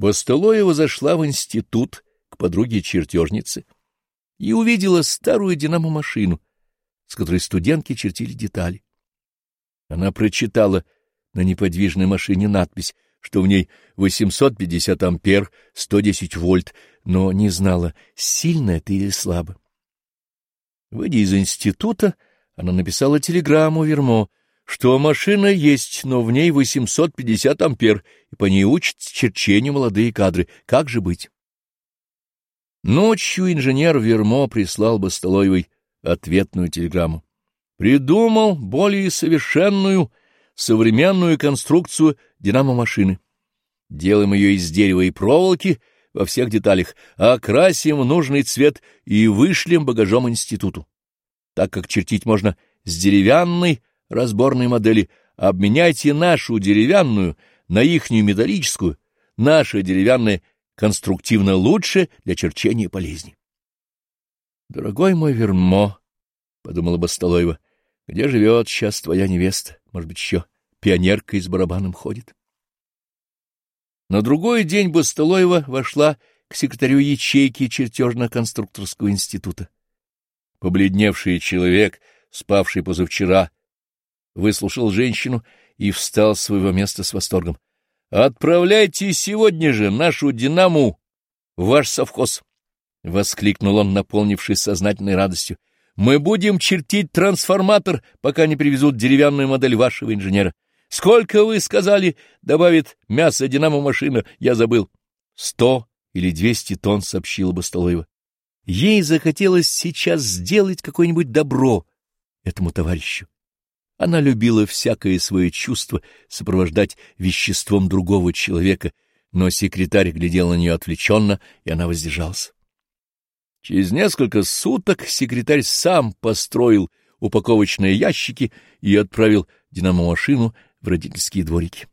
Басталоева зашла в институт к подруге-чертежнице и увидела старую динамо-машину, с которой студентки чертили детали. Она прочитала на неподвижной машине надпись, что в ней 850 ампер, 110 вольт, но не знала, сильно это или слабо. Выйдя из института, она написала телеграмму Вермо, что машина есть, но в ней 850 ампер, и по ней учат черчению молодые кадры. Как же быть? Ночью инженер Вермо прислал Бастолоевой ответную телеграмму. Придумал более совершенную, современную конструкцию динамо-машины. Делаем ее из дерева и проволоки во всех деталях, окрасим в нужный цвет и вышлем багажом институту. Так как чертить можно с деревянной разборной модели, обменяйте нашу деревянную на ихнюю металлическую, наша деревянная конструктивно лучше для черчения полезней. Дорогой мой Вермо, — подумала Бастолоева, — где живет сейчас твоя невеста? Может быть, еще пионерка с барабаном ходит? На другой день Бастолоева вошла к секретарю ячейки чертежно-конструкторского института. Побледневший человек, спавший позавчера, выслушал женщину и встал с своего места с восторгом. — Отправляйте сегодня же нашу «Динаму» в ваш совхоз! — воскликнул он, наполнившись сознательной радостью. — Мы будем чертить трансформатор, пока не привезут деревянную модель вашего инженера. Сколько вы сказали, добавит мясо «Динамо-машина», я забыл. — Сто или двести тонн, — сообщила Бастолоева. Ей захотелось сейчас сделать какое-нибудь добро этому товарищу. Она любила всякое свое чувство сопровождать веществом другого человека, но секретарь глядел на нее отвлеченно, и она воздержалась. Через несколько суток секретарь сам построил упаковочные ящики и отправил динамомашину в родительские дворики.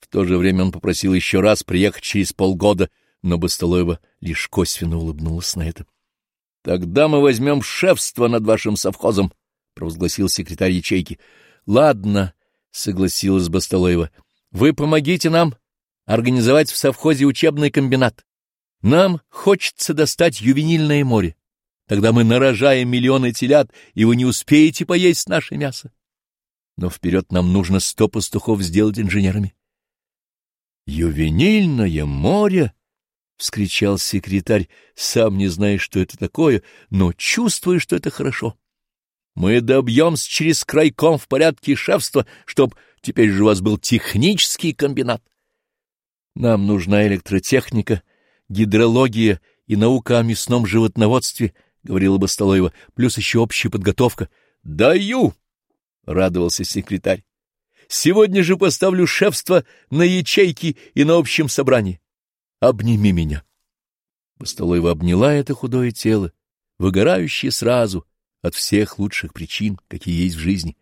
В то же время он попросил еще раз приехать через полгода, но Бастолоева лишь косвенно улыбнулась на это. — Тогда мы возьмем шефство над вашим совхозом, провозгласил секретарь ячейки. — Ладно, — согласилась Басталоева, — вы помогите нам организовать в совхозе учебный комбинат. Нам хочется достать ювенильное море. Тогда мы нарожаем миллионы телят, и вы не успеете поесть наше мясо. Но вперед нам нужно сто пастухов сделать инженерами. — Ювенильное море! — вскричал секретарь, сам не зная, что это такое, но чувствуя, что это хорошо. — мы добьемся через крайком в порядке шефства, чтоб теперь же у вас был технический комбинат. Нам нужна электротехника, гидрология и наука о мясном животноводстве, — говорила Бастолоева, — плюс еще общая подготовка. — Даю! — радовался секретарь. — Сегодня же поставлю шефство на ячейки и на общем собрании. Обними меня. Бастолоева обняла это худое тело, выгорающее сразу — от всех лучших причин, какие есть в жизни.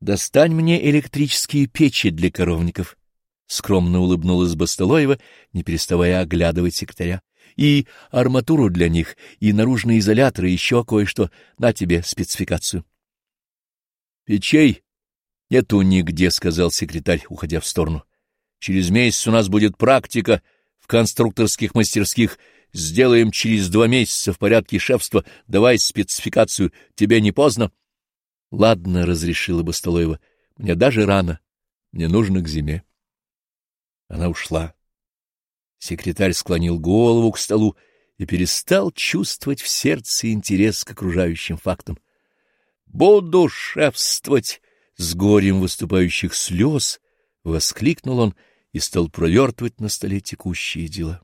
«Достань мне электрические печи для коровников», — скромно улыбнулась Бастолоева, не переставая оглядывать секретаря. «И арматуру для них, и наружные изоляторы, еще кое-что. На тебе спецификацию». «Печей нету нигде», — сказал секретарь, уходя в сторону. «Через месяц у нас будет практика в конструкторских мастерских Сделаем через два месяца в порядке шефства. Давай спецификацию. Тебе не поздно? — Ладно, — разрешила Бастолоева. — Мне даже рано. Мне нужно к зиме. Она ушла. Секретарь склонил голову к столу и перестал чувствовать в сердце интерес к окружающим фактам. — Буду шефствовать! — с горем выступающих слез воскликнул он и стал провертывать на столе текущие дела.